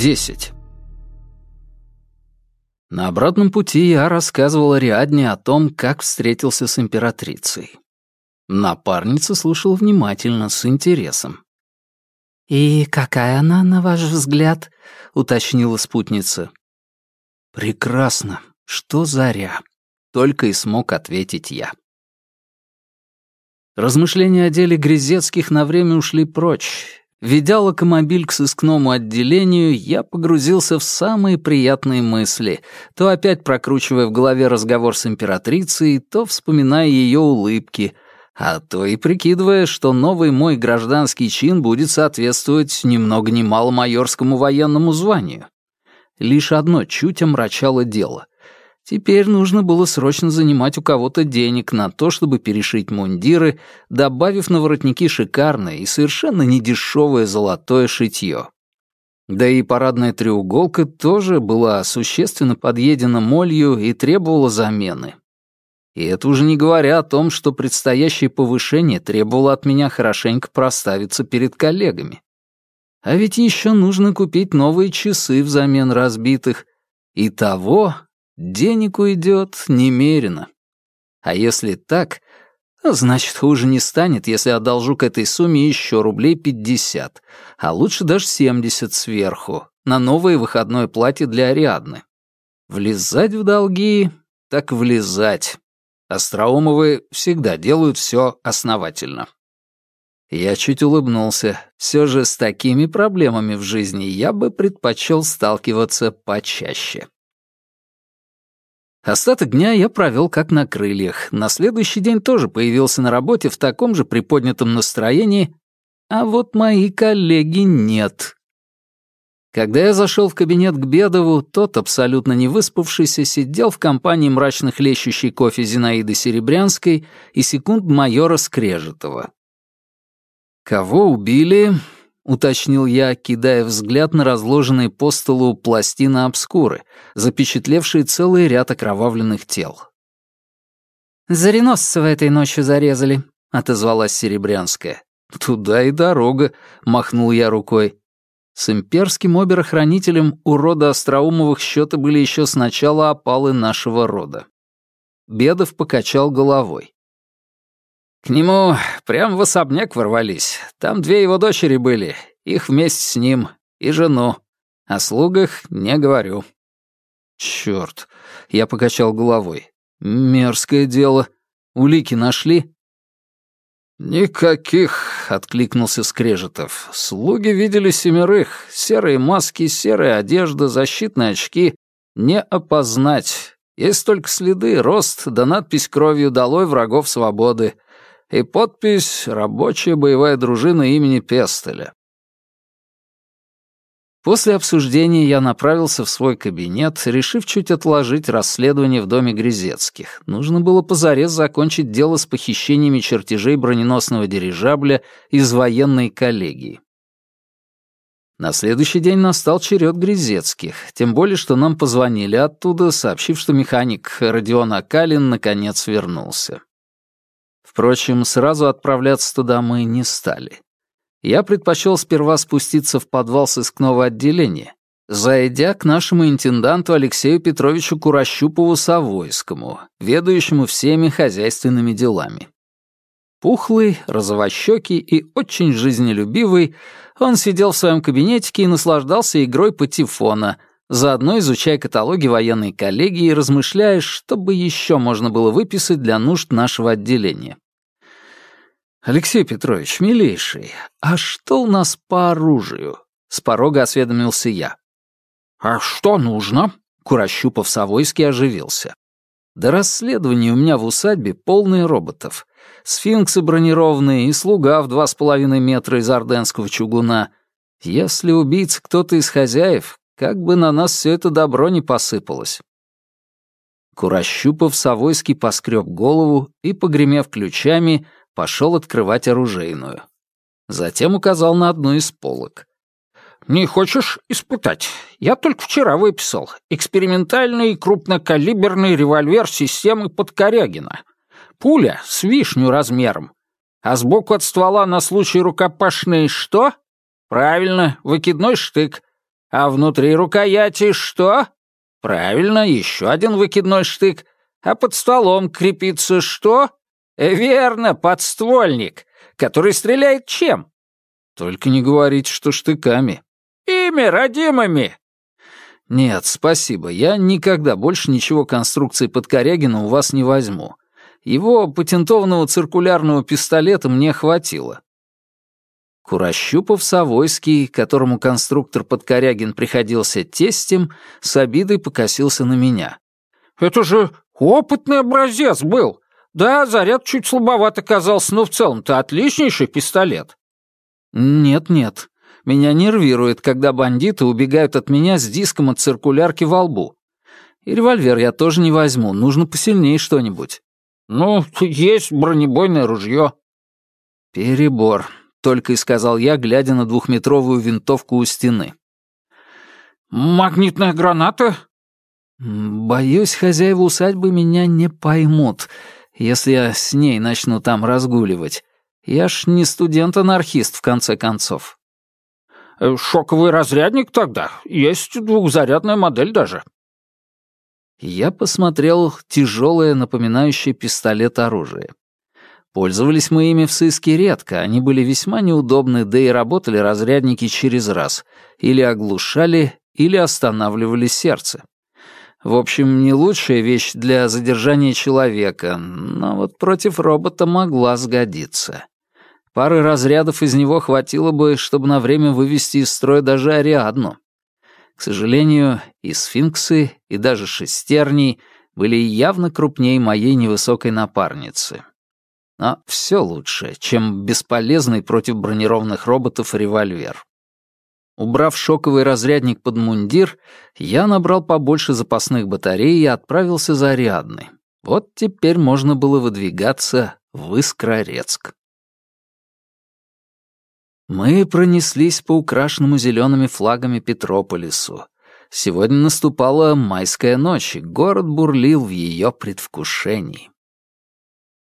10. На обратном пути я рассказывал Ариадне о том, как встретился с императрицей. Напарница слушала внимательно, с интересом. «И какая она, на ваш взгляд?» — уточнила спутница. «Прекрасно. Что заря?» — только и смог ответить я. Размышления о деле Грязецких на время ушли прочь. Ведя локомобиль к сыскному отделению, я погрузился в самые приятные мысли, то опять прокручивая в голове разговор с императрицей, то вспоминая ее улыбки, а то и прикидывая, что новый мой гражданский чин будет соответствовать ни много ни мало майорскому военному званию. Лишь одно чуть омрачало дело. Теперь нужно было срочно занимать у кого-то денег на то, чтобы перешить мундиры, добавив на воротники шикарное и совершенно недешевое золотое шитье. Да и парадная треуголка тоже была существенно подъедена молью и требовала замены. И это уже не говоря о том, что предстоящее повышение требовало от меня хорошенько проставиться перед коллегами. А ведь еще нужно купить новые часы взамен разбитых. И того Денег уйдет немерено. А если так, значит, хуже не станет, если одолжу к этой сумме еще рублей пятьдесят, а лучше даже семьдесят сверху, на новое выходное платье для Ариадны. Влезать в долги, так влезать. Остроумовы всегда делают все основательно. Я чуть улыбнулся. Все же с такими проблемами в жизни я бы предпочел сталкиваться почаще. Остаток дня я провел как на крыльях. На следующий день тоже появился на работе в таком же приподнятом настроении, а вот мои коллеги нет. Когда я зашел в кабинет к Бедову, тот, абсолютно не выспавшийся, сидел в компании мрачно хлещущей кофе Зинаиды Серебрянской и секунд майора Скрежетова. Кого убили, — уточнил я, кидая взгляд на разложенные по столу пластины обскуры, запечатлевшие целый ряд окровавленных тел. «Зареносцева этой ночью зарезали», — отозвалась Серебрянская. «Туда и дорога», — махнул я рукой. С имперским оберохранителем у рода Остроумовых счеты были еще с начала опалы нашего рода. Бедов покачал головой. К нему прямо в особняк ворвались. Там две его дочери были, их вместе с ним, и жену. О слугах не говорю. Чёрт, я покачал головой. Мерзкое дело. Улики нашли? «Никаких», — откликнулся Скрежетов. «Слуги видели семерых. Серые маски, серая одежда, защитные очки. Не опознать. Есть только следы, рост да надпись кровью «Долой врагов свободы» и подпись «Рабочая боевая дружина имени Пестеля». После обсуждения я направился в свой кабинет, решив чуть отложить расследование в доме Грязецких. Нужно было позарез закончить дело с похищениями чертежей броненосного дирижабля из военной коллегии. На следующий день настал черед Грязецких, тем более, что нам позвонили оттуда, сообщив, что механик Родион Акалин наконец вернулся. Впрочем, сразу отправляться туда мы не стали. Я предпочел сперва спуститься в подвал сыскного отделения, зайдя к нашему интенданту Алексею Петровичу Курощупову-Савойскому, ведающему всеми хозяйственными делами. Пухлый, розовощекий и очень жизнелюбивый, он сидел в своем кабинетике и наслаждался игрой патефона, заодно изучая каталоги военной коллегии и размышляя, что бы еще можно было выписать для нужд нашего отделения. «Алексей Петрович, милейший, а что у нас по оружию?» — с порога осведомился я. «А что нужно?» — Курощупов-Савойский оживился. «До расследования у меня в усадьбе полные роботов. Сфинксы бронированные и слуга в два с половиной метра из орденского чугуна. Если убийца кто-то из хозяев, как бы на нас все это добро не посыпалось. Курощупов Савойский поскреб голову и, погремев ключами, пошел открывать оружейную. Затем указал на одну из полок. «Не хочешь испытать? Я только вчера выписал. Экспериментальный крупнокалиберный револьвер системы Подкорягина. Пуля с вишню размером. А сбоку от ствола на случай рукопашной что? Правильно, выкидной штык. А внутри рукояти что? Правильно, еще один выкидной штык. А под столом крепится что? Верно, подствольник, который стреляет чем? Только не говорите, что штыками. Ими, родимыми. Нет, спасибо, я никогда больше ничего конструкции под Корягина у вас не возьму. Его патентованного циркулярного пистолета мне хватило. Курощупов-Савойский, которому конструктор Подкорягин приходился тестем, с обидой покосился на меня. «Это же опытный образец был. Да, заряд чуть слабоват оказался, но в целом-то отличнейший пистолет». «Нет-нет, меня нервирует, когда бандиты убегают от меня с диском от циркулярки во лбу. И револьвер я тоже не возьму, нужно посильнее что-нибудь». «Ну, есть бронебойное ружье». «Перебор», — только и сказал я, глядя на двухметровую винтовку у стены. «Магнитная граната?» «Боюсь, хозяева усадьбы меня не поймут, если я с ней начну там разгуливать. Я ж не студент-анархист, в конце концов». Э, «Шоковый разрядник тогда. Есть двухзарядная модель даже», я посмотрел тяжелое, напоминающее пистолет оружие. Пользовались мы ими в сыске редко, они были весьма неудобны, да и работали разрядники через раз. Или оглушали, или останавливали сердце. В общем, не лучшая вещь для задержания человека, но вот против робота могла сгодиться. Пары разрядов из него хватило бы, чтобы на время вывести из строя даже Ариадну. К сожалению, и сфинксы, и даже шестерни были явно крупнее моей невысокой напарницы. Но все лучше, чем бесполезный против бронированных роботов револьвер. Убрав шоковый разрядник под мундир, я набрал побольше запасных батарей и отправился за Ариадной. Вот теперь можно было выдвигаться в Искрорецк. Мы пронеслись по украшенному зелеными флагами Петрополису. Сегодня наступала майская ночь, и город бурлил в ее предвкушении.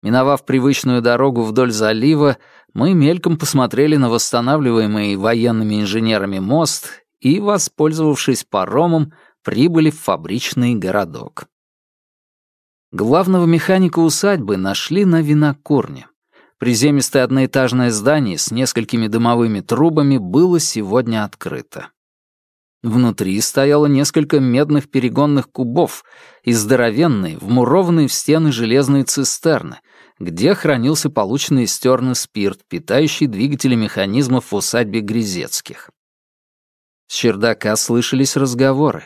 Миновав привычную дорогу вдоль залива, мы мельком посмотрели на восстанавливаемый военными инженерами мост и, воспользовавшись паромом, прибыли в фабричный городок. Главного механика усадьбы нашли на винокурне. Приземистое одноэтажное здание с несколькими дымовыми трубами было сегодня открыто. Внутри стояло несколько медных перегонных кубов и здоровенные, вмурованные в стены железные цистерны, где хранился полученный из терна спирт, питающий двигатели механизмов в усадьбе Грязецких. С чердака слышались разговоры.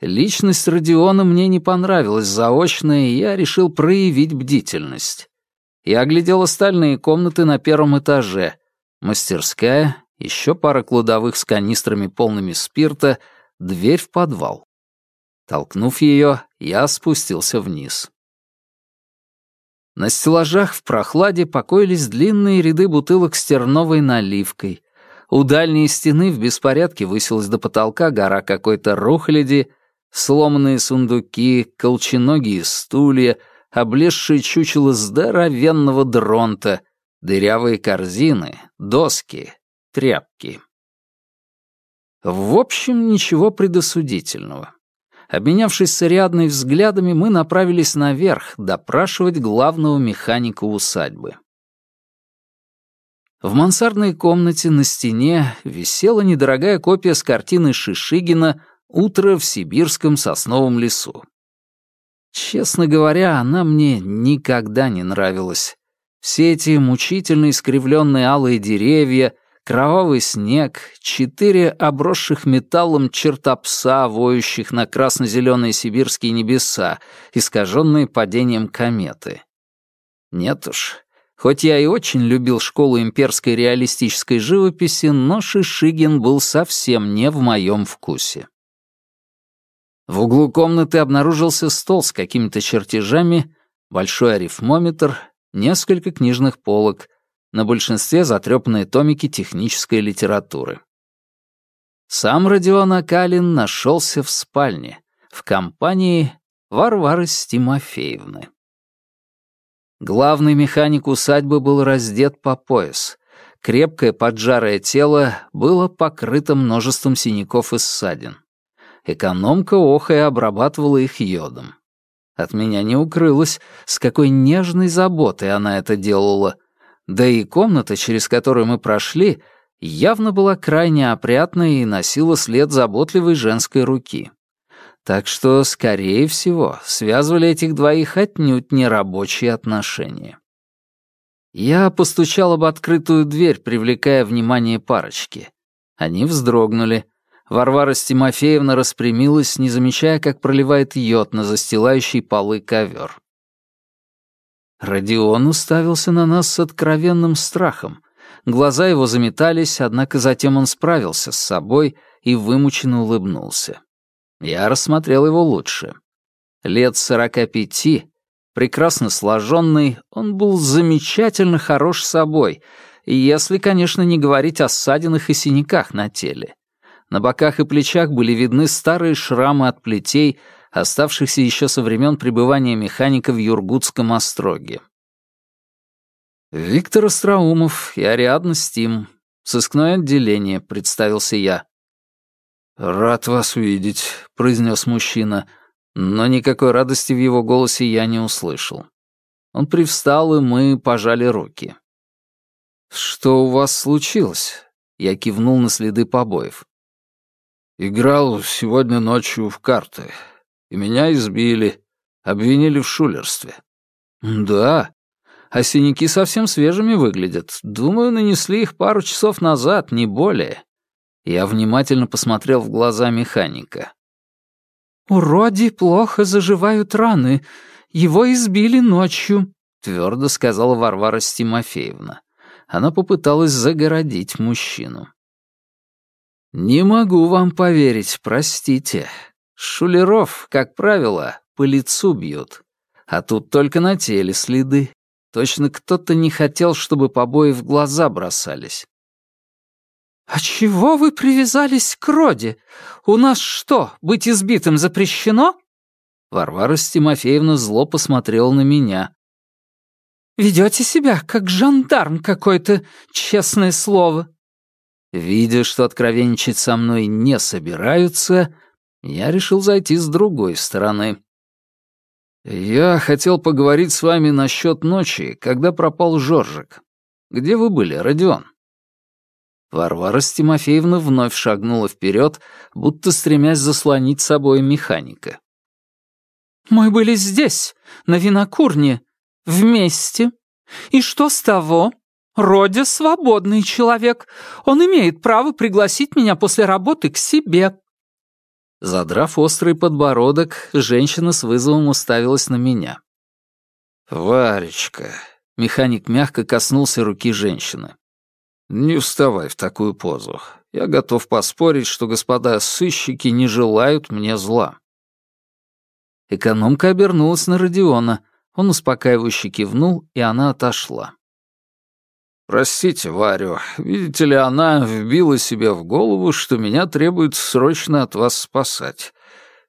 Личность Родиона мне не понравилась заочно, и я решил проявить бдительность. Я оглядел остальные комнаты на первом этаже. Мастерская, еще пара кладовых с канистрами полными спирта, дверь в подвал. Толкнув ее, я спустился вниз. На стеллажах в прохладе покоились длинные ряды бутылок с терновой наливкой. У дальней стены в беспорядке высилась до потолка гора какой-то рухляди, сломанные сундуки, колченогие стулья — облезшие чучело здоровенного дронта, дырявые корзины, доски, тряпки. В общем, ничего предосудительного. Обменявшись с Ариадной взглядами, мы направились наверх допрашивать главного механика усадьбы. В мансардной комнате на стене висела недорогая копия с картины Шишигина «Утро в сибирском сосновом лесу». Честно говоря, она мне никогда не нравилась. Все эти мучительно искривленные алые деревья, кровавый снег, четыре обросших металлом черта пса, воющих на красно-зеленые сибирские небеса, искаженные падением кометы. Нет уж, хоть я и очень любил школу имперской реалистической живописи, но Шишигин был совсем не в моем вкусе. В углу комнаты обнаружился стол с какими-то чертежами, большой арифмометр, несколько книжных полок, на большинстве затрепанные томики технической литературы. Сам Родион Акалин нашелся в спальне, в компании Варвары Стимофеевны. Главный механик усадьбы был раздет по пояс. Крепкое поджарое тело было покрыто множеством синяков и ссадин. Экономка охая обрабатывала их йодом. От меня не укрылось, с какой нежной заботой она это делала. Да и комната, через которую мы прошли, явно была крайне опрятной и носила след заботливой женской руки. Так что, скорее всего, связывали этих двоих отнюдь не рабочие отношения. Я постучал об открытую дверь, привлекая внимание парочки. Они вздрогнули. Варвара Стимофеевна распрямилась, не замечая, как проливает йод на застилающий полы ковер. Родион уставился на нас с откровенным страхом. Глаза его заметались, однако затем он справился с собой и вымученно улыбнулся. Я рассмотрел его лучше. Лет сорока пяти, прекрасно сложенный, он был замечательно хорош собой, если, конечно, не говорить о ссадинах и синяках на теле. На боках и плечах были видны старые шрамы от плетей, оставшихся еще со времен пребывания механика в Юргутском остроге. «Виктор Остроумов и Ариадна Стим. Сыскное отделение», — представился я. «Рад вас увидеть», — произнес мужчина, но никакой радости в его голосе я не услышал. Он привстал, и мы пожали руки. «Что у вас случилось?» — я кивнул на следы побоев. «Играл сегодня ночью в карты, и меня избили, обвинили в шулерстве». «Да, а синяки совсем свежими выглядят. Думаю, нанесли их пару часов назад, не более. Я внимательно посмотрел в глаза механика. «У Роди плохо заживают раны. Его избили ночью», — твердо сказала Варвара Стимофеевна. Она попыталась загородить мужчину. «Не могу вам поверить, простите. Шулеров, как правило, по лицу бьют. А тут только на теле следы. Точно кто-то не хотел, чтобы побои в глаза бросались. «А чего вы привязались к Роде? У нас что, быть избитым запрещено?» Варвара Стимофеевна зло посмотрела на меня. «Ведете себя, как жандарм какой-то, честное слово». Видя, что откровенничать со мной не собираются, я решил зайти с другой стороны. «Я хотел поговорить с вами насчет ночи, когда пропал Жоржик. Где вы были, Родион?» Варвара Стимофеевна вновь шагнула вперед, будто стремясь заслонить собой механика. «Мы были здесь, на винокурне, вместе. И что с того? Родя свободный человек. Он имеет право пригласить меня после работы к себе». Задрав острый подбородок, женщина с вызовом уставилась на меня. «Варечка», — механик мягко коснулся руки женщины. «Не вставай в такую позу. Я готов поспорить, что господа сыщики не желают мне зла». Экономка обернулась на Родиона. Он успокаивающе кивнул, и она отошла. «Простите, Варю, видите ли, она вбила себе в голову, что меня требует срочно от вас спасать,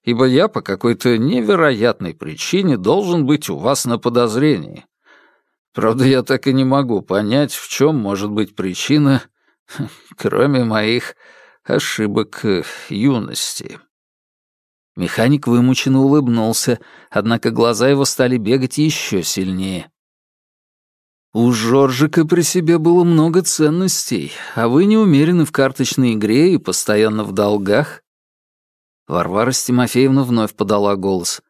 ибо я по какой-то невероятной причине должен быть у вас на подозрении. Правда, я так и не могу понять, в чем может быть причина, кроме моих ошибок э, юности. Механик вымученно улыбнулся, однако глаза его стали бегать еще сильнее. «У Жоржика при себе было много ценностей, а вы не умерены в карточной игре и постоянно в долгах?» Варвара Стимофеевна вновь подала голос.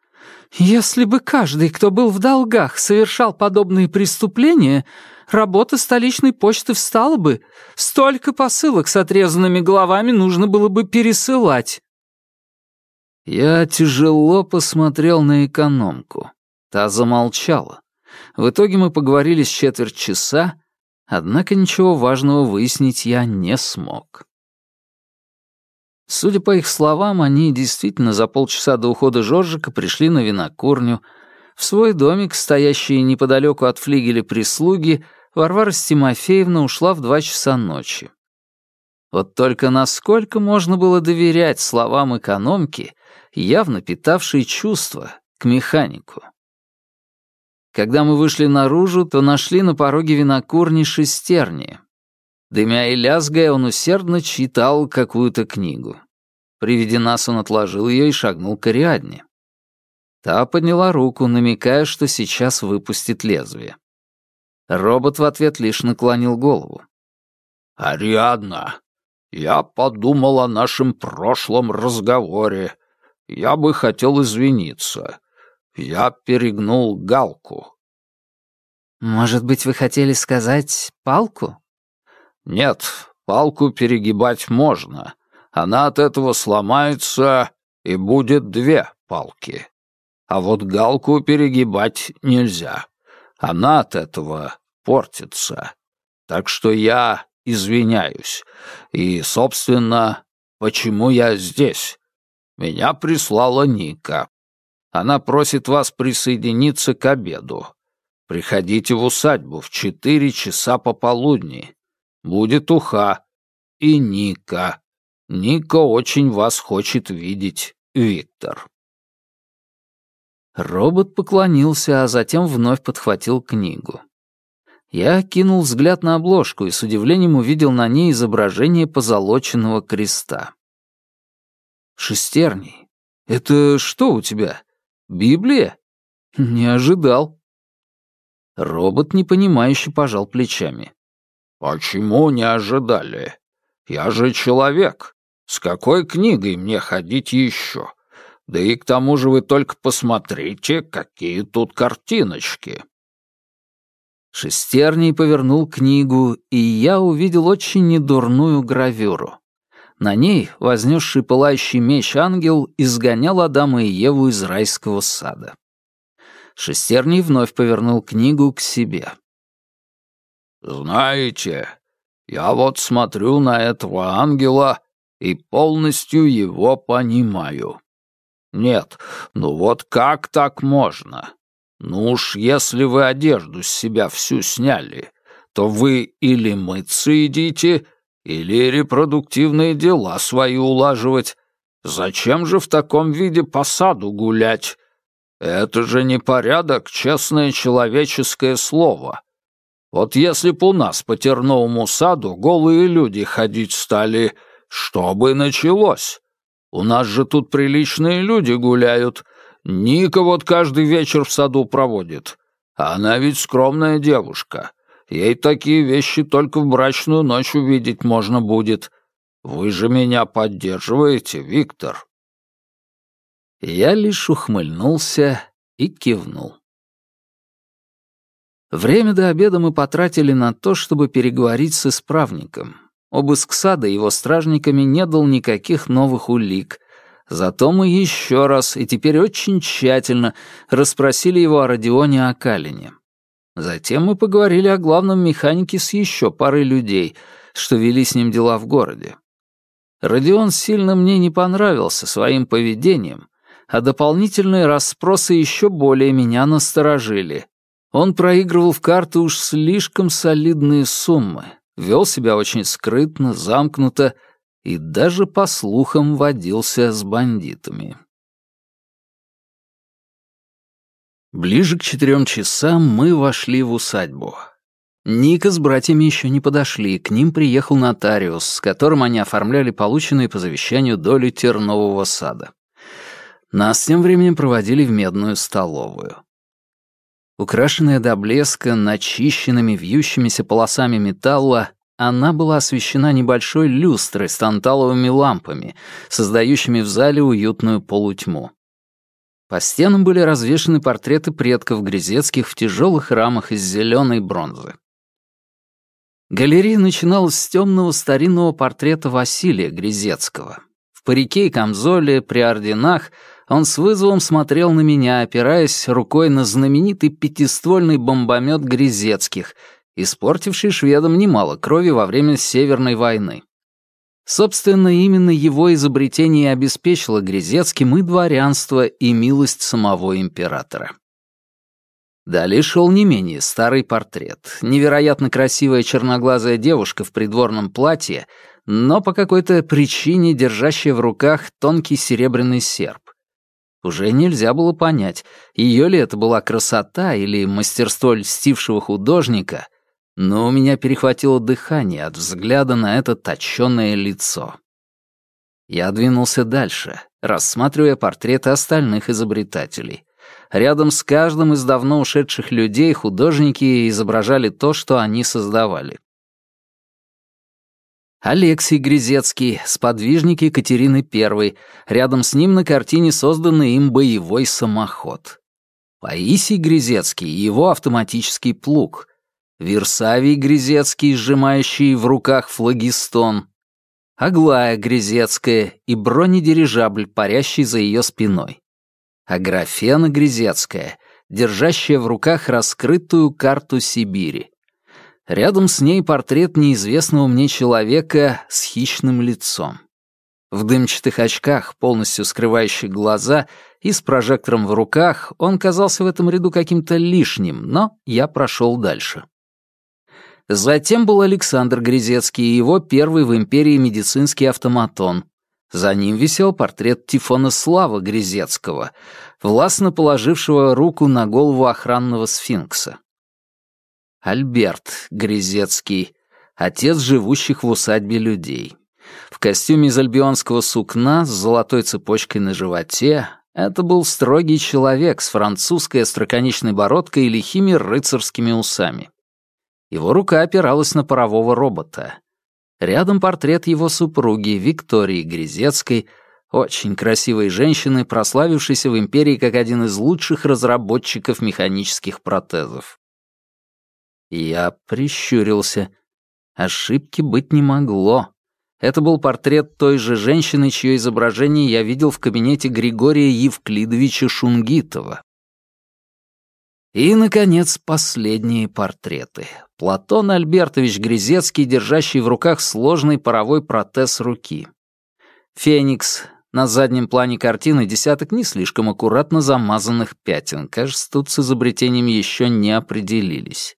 Если бы каждый, кто был в долгах, совершал подобные преступления, работа столичной почты встала бы. Столько посылок с отрезанными головами нужно было бы пересылать. Я тяжело посмотрел на экономку. Та замолчала. В итоге мы поговорили с четверть часа, однако ничего важного выяснить я не смог. Судя по их словам, они действительно за полчаса до ухода Жоржика пришли на винокурню. В свой домик, стоящий неподалеку от флигеля прислуги, Варвара Стимофеевна ушла в два часа ночи. Вот только насколько можно было доверять словам экономки, явно питавшей чувства к механику. Когда мы вышли наружу, то нашли на пороге винокурни шестерни. Дымя и лязгая, он усердно читал какую-то книгу. При виде нас он отложил ее и шагнул к Ариадне. Та подняла руку, намекая, что сейчас выпустит лезвие. Робот в ответ лишь наклонил голову. «Ариадна, я подумал о нашем прошлом разговоре. Я бы хотел извиниться. Я перегнул галку». «Может быть, вы хотели сказать палку?» «Нет, палку перегибать можно. Она от этого сломается, и будет две палки. А вот галку перегибать нельзя. Она от этого портится. Так что я извиняюсь. И, собственно, почему я здесь? Меня прислала Ника. Она просит вас присоединиться к обеду. Приходите в усадьбу в четыре часа пополудни. Будет уха. И Ника. Ника очень вас хочет видеть, Виктор. Робот поклонился, а затем вновь подхватил книгу. Я кинул взгляд на обложку и с удивлением увидел на ней изображение позолоченного креста. «Шестерней, это что у тебя? Библия? Не ожидал». Робот непонимающе пожал плечами. «Почему не ожидали? Я же человек. С какой книгой мне ходить еще? Да и к тому же вы только посмотрите, какие тут картиночки». Шестерний повернул книгу, и я увидел очень недурную гравюру. На ней вознесший пылающий меч ангел изгонял Адама и Еву из райского сада. Шестерний вновь повернул книгу к себе. «Знаете, я вот смотрю на этого ангела и полностью его понимаю. Нет, ну вот как так можно? Ну уж если вы одежду с себя всю сняли, то вы или мыться идите, или репродуктивные дела свои улаживать. Зачем же в таком виде по саду гулять? Это же не порядок, честное человеческое слово. Вот если б у нас по терновому саду голые люди ходить стали, что бы началось? У нас же тут приличные люди гуляют. Ника вот каждый вечер в саду проводит. Она ведь скромная девушка. Ей такие вещи только в брачную ночь увидеть можно будет. Вы же меня поддерживаете, Виктор?» Я лишь ухмыльнулся и кивнул. Время до обеда мы потратили на то, чтобы переговорить с исправником. Обыск сада его стражниками не дал никаких новых улик. Зато мы еще раз и теперь очень тщательно расспросили его о Родионе Акалине. Затем мы поговорили о главном механике с еще парой людей, что вели с ним дела в городе. Родион сильно мне не понравился своим поведением, а дополнительные расспросы еще более меня насторожили. Он проигрывал в карты уж слишком солидные суммы, вел себя очень скрытно, замкнуто и даже, по слухам, водился с бандитами. Ближе к четырем часам мы вошли в усадьбу. Ника с братьями еще не подошли, к ним приехал нотариус, с которым они оформляли полученные по завещанию доли тернового сада. Нас тем временем проводили в медную столовую. Украшенная до блеска начищенными вьющимися полосами металла, она была освещена небольшой люстрой с танталовыми лампами, создающими в зале уютную полутьму. По стенам были развешаны портреты предков Грязецких в тяжелых рамах из зеленой бронзы. Галерея начиналась с темного старинного портрета Василия Грязецкого. В парике и камзоле, при орденах — он с вызовом смотрел на меня, опираясь рукой на знаменитый пятиствольный бомбомет Грязецких, испортивший шведам немало крови во время Северной войны. Собственно, именно его изобретение обеспечило Грязецким и дворянство, и милость самого императора. Далее шел не менее старый портрет. Невероятно красивая черноглазая девушка в придворном платье, но по какой-то причине держащая в руках тонкий серебряный серп. Уже нельзя было понять, ее ли это была красота или мастерство льстившего художника, но у меня перехватило дыхание от взгляда на это точёное лицо. Я двинулся дальше, рассматривая портреты остальных изобретателей. Рядом с каждым из давно ушедших людей художники изображали то, что они создавали. Алексей Грязецкий, сподвижник Екатерины I, рядом с ним на картине созданный им боевой самоход. Паисий Грязецкий и его автоматический плуг. Версавий Грязецкий, сжимающий в руках флагистон. Аглая Грязецкая и бронедирижабль, парящий за ее спиной. Аграфена Грязецкая, держащая в руках раскрытую карту Сибири. Рядом с ней портрет неизвестного мне человека с хищным лицом. В дымчатых очках, полностью скрывающих глаза, и с прожектором в руках, он казался в этом ряду каким-то лишним, но я прошел дальше. Затем был Александр Грязецкий и его первый в империи медицинский автоматон. За ним висел портрет Тифона Слава Грязецкого, властно положившего руку на голову охранного сфинкса. Альберт Грязецкий, отец живущих в усадьбе людей. В костюме из альбионского сукна с золотой цепочкой на животе это был строгий человек с французской остроконечной бородкой и лихими рыцарскими усами. Его рука опиралась на парового робота. Рядом портрет его супруги Виктории Грязецкой, очень красивой женщины, прославившейся в империи как один из лучших разработчиков механических протезов. Я прищурился. Ошибки быть не могло. Это был портрет той же женщины, чье изображение я видел в кабинете Григория Евклидовича Шунгитова. И, наконец, последние портреты. Платон Альбертович Грязецкий, держащий в руках сложный паровой протез руки. Феникс. На заднем плане картины десяток не слишком аккуратно замазанных пятен. Кажется, тут с изобретением еще не определились.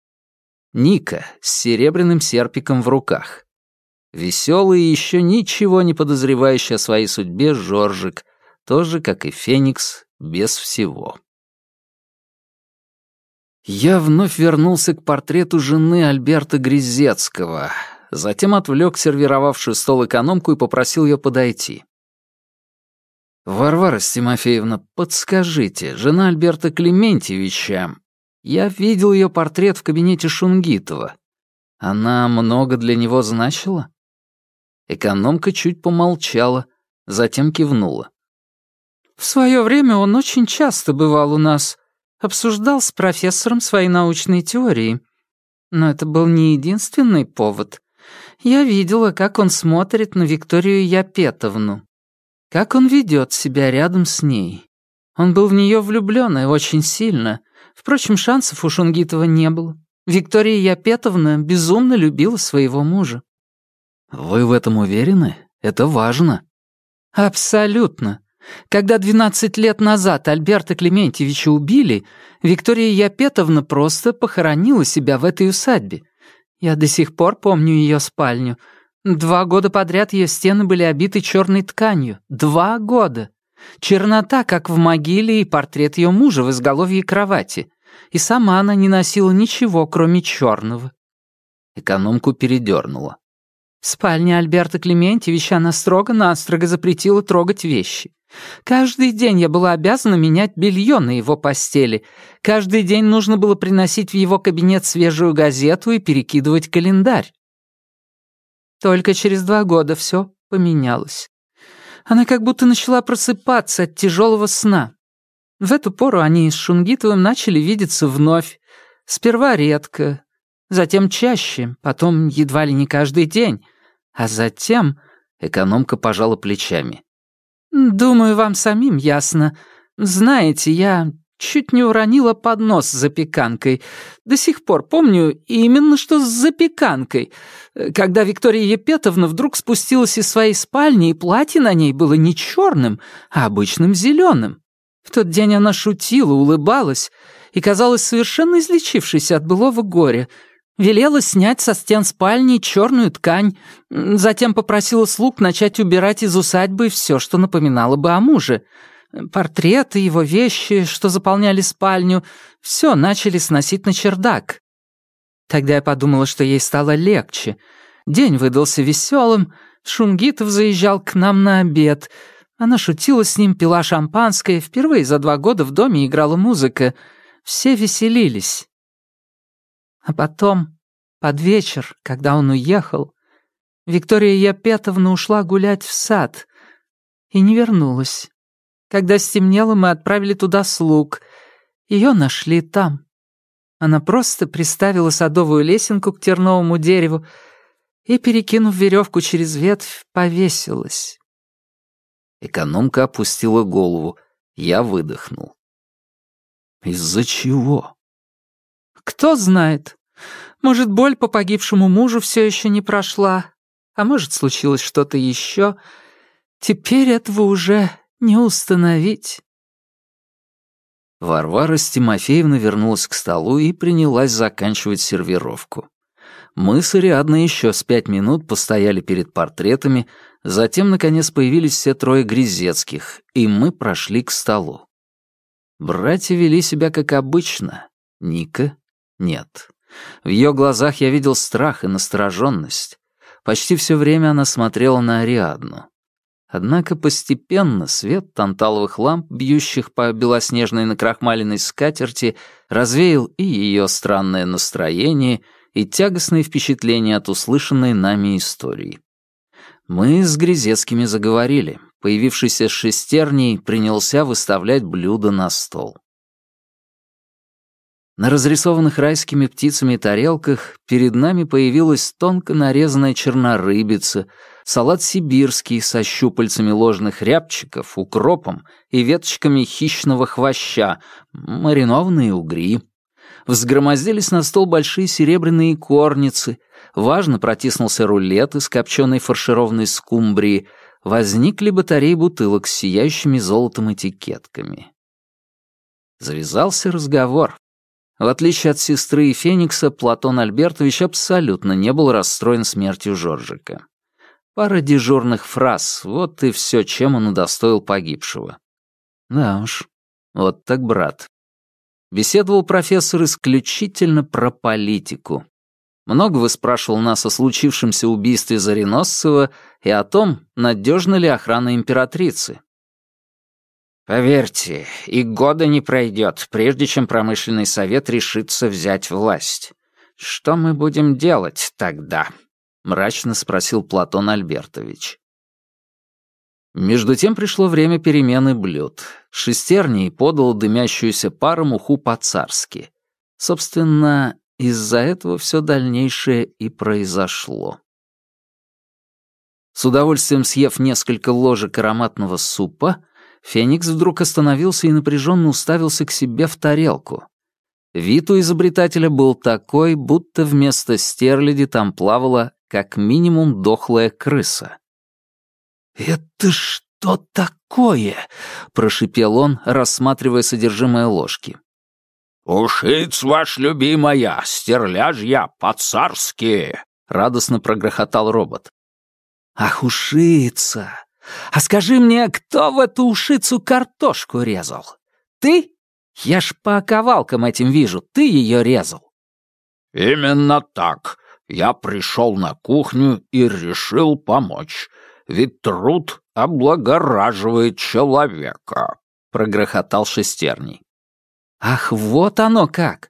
Ника с серебряным серпиком в руках. Веселый и еще ничего не подозревающий о своей судьбе Жоржик, тоже, как и Феникс, без всего. Я вновь вернулся к портрету жены Альберта Грязецкого, затем отвлек сервировавшую стол экономку и попросил ее подойти. «Варвара Стимофеевна, подскажите, жена Альберта Клементьевича я видел ее портрет в кабинете Шунгитова. Она много для него значила? Экономка чуть помолчала, затем кивнула. В свое время он очень часто бывал у нас, обсуждал с профессором свои научные теории. Но это был не единственный повод. Я видела, как он смотрит на Викторию Япетовну. Как он ведет себя рядом с ней. Он был в нее влюблен и очень сильно, Впрочем, шансов у Шунгитова не было. Виктория Япетовна безумно любила своего мужа. «Вы в этом уверены? Это важно». «Абсолютно. Когда 12 лет назад Альберта Клементьевича убили, Виктория Япетовна просто похоронила себя в этой усадьбе. Я до сих пор помню ее спальню. Два года подряд ее стены были обиты черной тканью. Два года. Чернота, как в могиле, и портрет ее мужа в изголовье кровати. И сама она не носила ничего, кроме черного. Экономку передернула. В спальне Альберта Клементьевича она строго-настрого запретила трогать вещи. Каждый день я была обязана менять белье на его постели. Каждый день нужно было приносить в его кабинет свежую газету и перекидывать календарь. Только через два года все поменялось. Она как будто начала просыпаться от тяжелого сна. В эту пору они с Шунгитовым начали видеться вновь. Сперва редко, затем чаще, потом едва ли не каждый день. А затем экономка пожала плечами. «Думаю, вам самим ясно. Знаете, я Чуть не уронила поднос с запеканкой. До сих пор помню именно что с запеканкой. Когда Виктория Епетовна вдруг спустилась из своей спальни, и платье на ней было не черным, а обычным зеленым. В тот день она шутила, улыбалась и казалась совершенно излечившейся от былого горя. Велела снять со стен спальни черную ткань, затем попросила слуг начать убирать из усадьбы все, что напоминало бы о муже — Портреты, его вещи, что заполняли спальню, все начали сносить на чердак. Тогда я подумала, что ей стало легче. День выдался веселым, Шунгитов заезжал к нам на обед. Она шутила с ним, пила шампанское, впервые за два года в доме играла музыка. Все веселились. А потом, под вечер, когда он уехал, Виктория Япетовна ушла гулять в сад и не вернулась. Когда стемнело, мы отправили туда слуг. Ее нашли там. Она просто приставила садовую лесенку к терновому дереву и, перекинув веревку через ветвь, повесилась. Экономка опустила голову. Я выдохнул. Из-за чего? Кто знает. Может, боль по погибшему мужу все еще не прошла, а может, случилось что-то еще. Теперь этого уже не установить. Варвара Стимофеевна вернулась к столу и принялась заканчивать сервировку. Мы с Ариадной еще с пять минут постояли перед портретами, затем, наконец, появились все трое Грязецких, и мы прошли к столу. Братья вели себя как обычно. Ника — нет. В ее глазах я видел страх и настороженность. Почти все время она смотрела на Ариадну. Однако постепенно свет танталовых ламп, бьющих по белоснежной накрахмаленной скатерти, развеял и ее странное настроение, и тягостные впечатления от услышанной нами истории. Мы с Грязецкими заговорили. Появившийся шестерней принялся выставлять блюда на стол. На разрисованных райскими птицами тарелках перед нами появилась тонко нарезанная чернорыбица, салат сибирский со щупальцами ложных рябчиков, укропом и веточками хищного хвоща, маринованные угри. Взгромоздились на стол большие серебряные корницы, важно протиснулся рулет из копченой фаршированной скумбрии, возникли батареи бутылок с сияющими золотом этикетками. Завязался разговор. В отличие от сестры и Феникса, Платон Альбертович абсолютно не был расстроен смертью Жоржика. Пара дежурных фраз — вот и все, чем он удостоил погибшего. Да уж, вот так брат. Беседовал профессор исключительно про политику. Много выспрашивал нас о случившемся убийстве Зареносцева и о том, надежна ли охрана императрицы. Поверьте, и года не пройдет, прежде чем промышленный совет решится взять власть. Что мы будем делать тогда? Мрачно спросил Платон Альбертович. Между тем пришло время перемены блюд. Шестерней подал дымящуюся паром уху по-царски. Собственно, из-за этого все дальнейшее и произошло. С удовольствием съев несколько ложек ароматного супа, Феникс вдруг остановился и напряженно уставился к себе в тарелку. Вид у изобретателя был такой, будто вместо стерляди там плавала как минимум дохлая крыса. «Это что такое?» — прошипел он, рассматривая содержимое ложки. «Ушиц ваш любимая, стерляжья по-царски!» — радостно прогрохотал робот. «Ах, ушица! А скажи мне, кто в эту ушицу картошку резал? Ты? Я ж по оковалкам этим вижу, ты ее резал». «Именно так. Я пришел на кухню и решил помочь. Ведь труд облагораживает человека», — прогрохотал шестерней. «Ах, вот оно как!»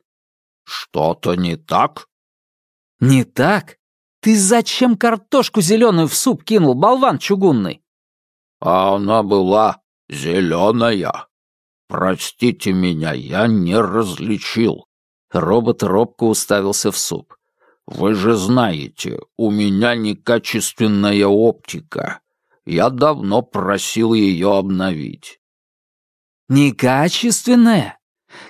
«Что-то не так?» «Не так? Ты зачем картошку зеленую в суп кинул, болван чугунный?» А она была зеленая. Простите меня, я не различил. Робот робко уставился в суп. Вы же знаете, у меня некачественная оптика. Я давно просил ее обновить. Некачественная?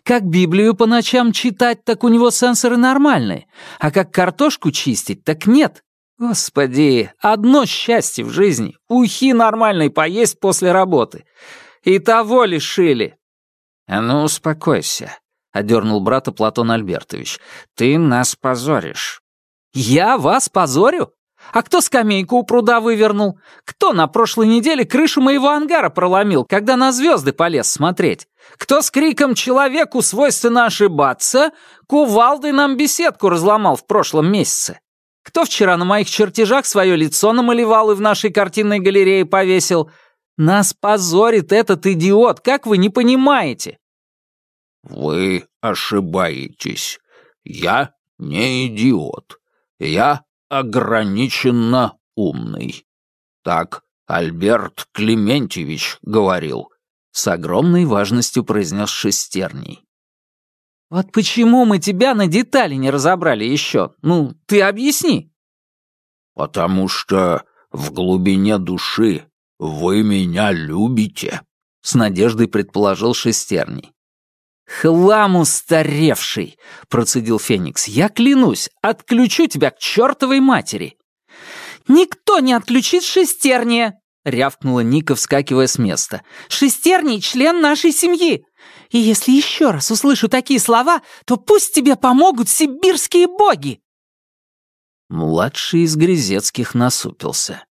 Как Библию по ночам читать, так у него сенсоры нормальные, а как картошку чистить, так нет. Господи, одно счастье в жизни — ухи нормальной поесть после работы. И того лишили. А ну, успокойся, — одернул брата Платон Альбертович. Ты нас позоришь. Я вас позорю? А кто скамейку у пруда вывернул? Кто на прошлой неделе крышу моего ангара проломил, когда на звезды полез смотреть? Кто с криком «Человеку свойственно ошибаться» кувалдой нам беседку разломал в прошлом месяце? Кто вчера на моих чертежах свое лицо намалевал и в нашей картинной галерее повесил? Нас позорит этот идиот, как вы не понимаете?» «Вы ошибаетесь. Я не идиот. Я ограниченно умный. Так Альберт Клементьевич говорил», — с огромной важностью произнес Шестерний. «Вот почему мы тебя на детали не разобрали еще? Ну, ты объясни». «Потому что в глубине души вы меня любите», — с надеждой предположил Шестерний. «Хлам устаревший!» — процедил Феникс. «Я клянусь, отключу тебя к чертовой матери!» «Никто не отключит шестерни!» — рявкнула Ника, вскакивая с места. «Шестерний — член нашей семьи! И если еще раз услышу такие слова, то пусть тебе помогут сибирские боги!» Младший из Грязецких насупился.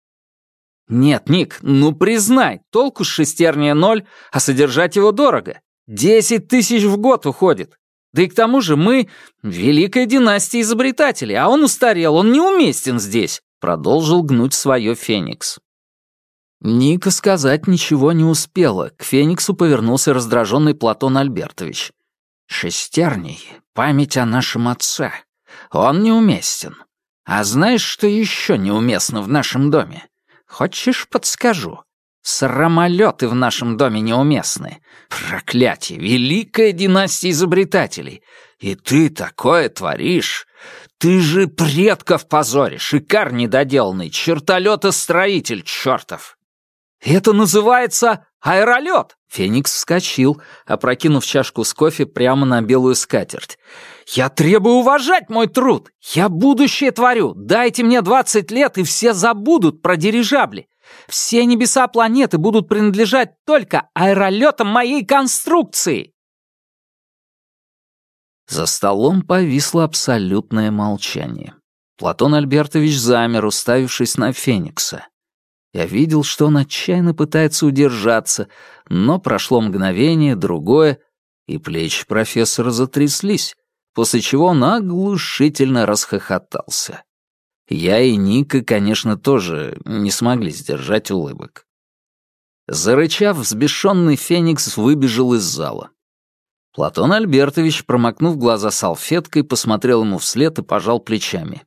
«Нет, Ник, ну признай, толку с шестерния ноль, а содержать его дорого. Десять тысяч в год уходит. Да и к тому же мы — великая династия изобретателей, а он устарел, он неуместен здесь», — продолжил гнуть свое Феникс. Ника сказать ничего не успела. К Фениксу повернулся раздраженный Платон Альбертович. «Шестерней, память о нашем отце. Он неуместен. А знаешь, что еще неуместно в нашем доме? Хочешь, подскажу? Срамолеты в нашем доме неуместны. Проклятие, великая династия изобретателей. И ты такое творишь. Ты же предков позоришь, икар недоделанный, чертолетостроитель чертов. Это называется аэролет. Феникс вскочил, опрокинув чашку с кофе прямо на белую скатерть. «Я требую уважать мой труд! Я будущее творю! Дайте мне двадцать лет, и все забудут про дирижабли! Все небеса планеты будут принадлежать только аэролетам моей конструкции!» За столом повисло абсолютное молчание. Платон Альбертович замер, уставившись на Феникса. Я видел, что он отчаянно пытается удержаться, но прошло мгновение, другое, и плечи профессора затряслись, после чего он оглушительно расхохотался. Я и Ника, конечно, тоже не смогли сдержать улыбок. Зарычав, взбешенный Феникс выбежал из зала. Платон Альбертович, промокнув глаза салфеткой, посмотрел ему вслед и пожал плечами.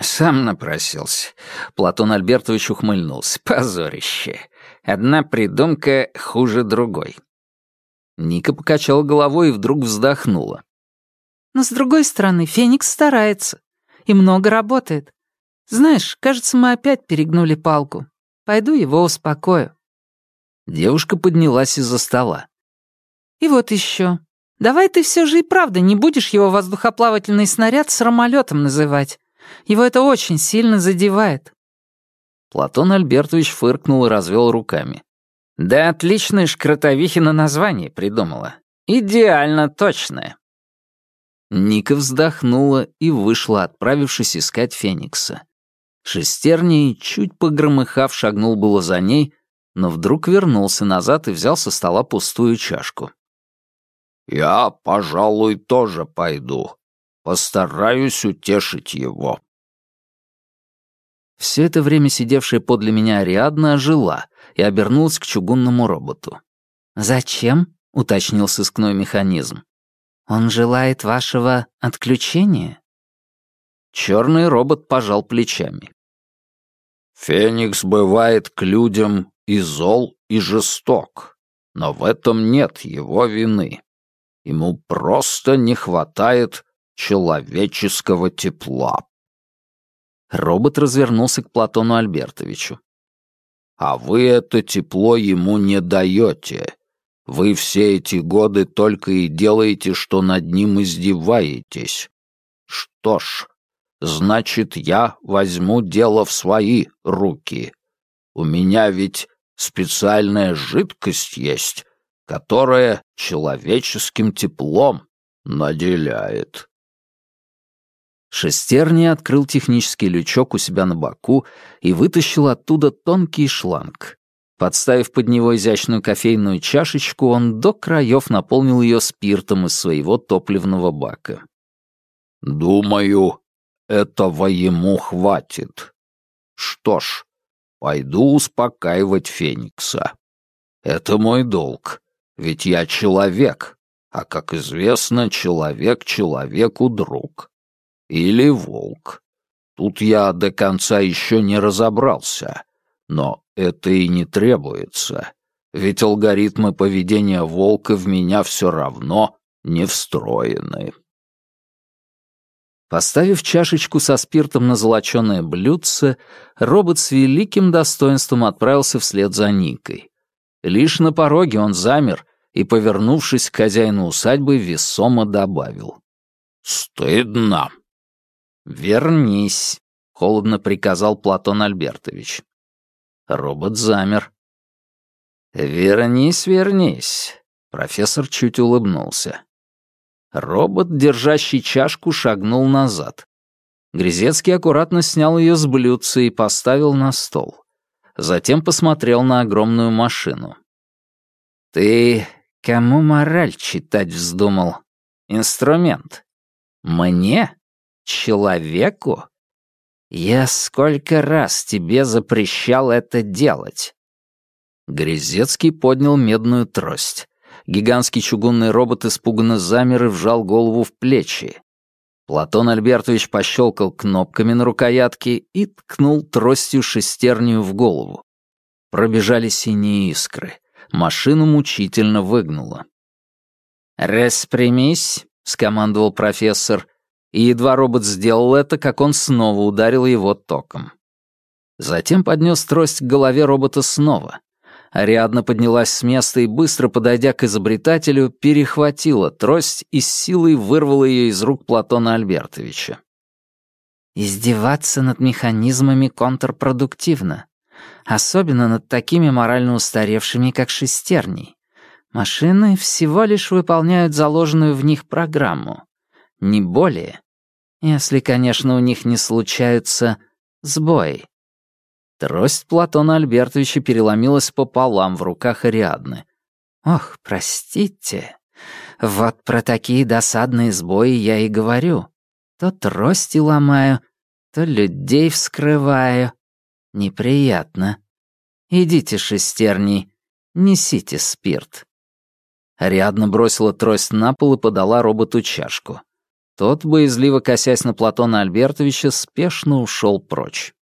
«Сам напросился». Платон Альбертович ухмыльнулся. «Позорище. Одна придумка хуже другой». Ника покачала головой и вдруг вздохнула. «Но с другой стороны, Феникс старается и много работает. Знаешь, кажется, мы опять перегнули палку. Пойду его успокою». Девушка поднялась из-за стола. «И вот еще. Давай ты все же и правда не будешь его воздухоплавательный снаряд срамолетом называть. Его это очень сильно задевает». Платон Альбертович фыркнул и развел руками. «Да отличное ж кротовихино название придумала. Идеально точное». Ника вздохнула и вышла, отправившись искать Феникса. Шестерней, чуть погромыхав, шагнул было за ней, но вдруг вернулся назад и взял со стола пустую чашку. «Я, пожалуй, тоже пойду. Постараюсь утешить его». Все это время сидевшая подле меня Ариадна ожила и обернулась к чугунному роботу. «Зачем?» — уточнил сыскной механизм. «Он желает вашего отключения?» Черный робот пожал плечами. Феникс бывает к людям и зол, и жесток, но в этом нет его вины. Ему просто не хватает человеческого тепла. Робот развернулся к Платону Альбертовичу. «А вы это тепло ему не даете. Вы все эти годы только и делаете, что над ним издеваетесь. Что ж, значит, я возьму дело в свои руки. У меня ведь специальная жидкость есть, которая человеческим теплом наделяет. Шестерни открыл технический лючок у себя на боку и вытащил оттуда тонкий шланг. Подставив под него изящную кофейную чашечку, он до краев наполнил ее спиртом из своего топливного бака. «Думаю, этого ему хватит. Что ж, пойду успокаивать Феникса. Это мой долг, ведь я человек, а, как известно, человек человеку друг. Или волк. Тут я до конца еще не разобрался, но это и не требуется, ведь алгоритмы поведения волка в меня все равно не встроены. Поставив чашечку со спиртом на золоченое блюдце, робот с великим достоинством отправился вслед за Никой. Лишь на пороге он замер и, повернувшись к хозяину усадьбы, весомо добавил. «Стыдно». «Вернись», — холодно приказал Платон Альбертович. Робот замер. «Вернись, вернись», — профессор чуть улыбнулся. Робот, держащий чашку, шагнул назад. Грязецкий аккуратно снял ее с блюдца и поставил на стол. Затем посмотрел на огромную машину. «Ты кому мораль читать вздумал? Инструмент? Мне? Человеку? Я сколько раз тебе запрещал это делать?» Грязецкий поднял медную трость. Гигантский чугунный робот испуганно замер и вжал голову в плечи. Платон Альбертович пощелкал кнопками на рукоятке и ткнул тростью шестерню в голову. Пробежали синие искры. Машину мучительно выгнуло. «Распрямись», — скомандовал профессор, и едва робот сделал это, как он снова ударил его током. Затем поднес трость к голове робота снова. Ариадна поднялась с места и, быстро подойдя к изобретателю, перехватила трость и с силой вырвала ее из рук Платона Альбертовича. «Издеваться над механизмами контрпродуктивно, особенно над такими морально устаревшими, как шестерни. Машины всего лишь выполняют заложенную в них программу, не более, если, конечно, у них не случаются сбои». Трость Платона Альбертовича переломилась пополам в руках Ариадны. «Ох, простите. Вот про такие досадные сбои я и говорю. То трости ломаю, то людей вскрываю. Неприятно. Идите, шестерни, несите спирт». Ариадна бросила трость на пол и подала роботу чашку. Тот, боязливо косясь на Платона Альбертовича, спешно ушел прочь.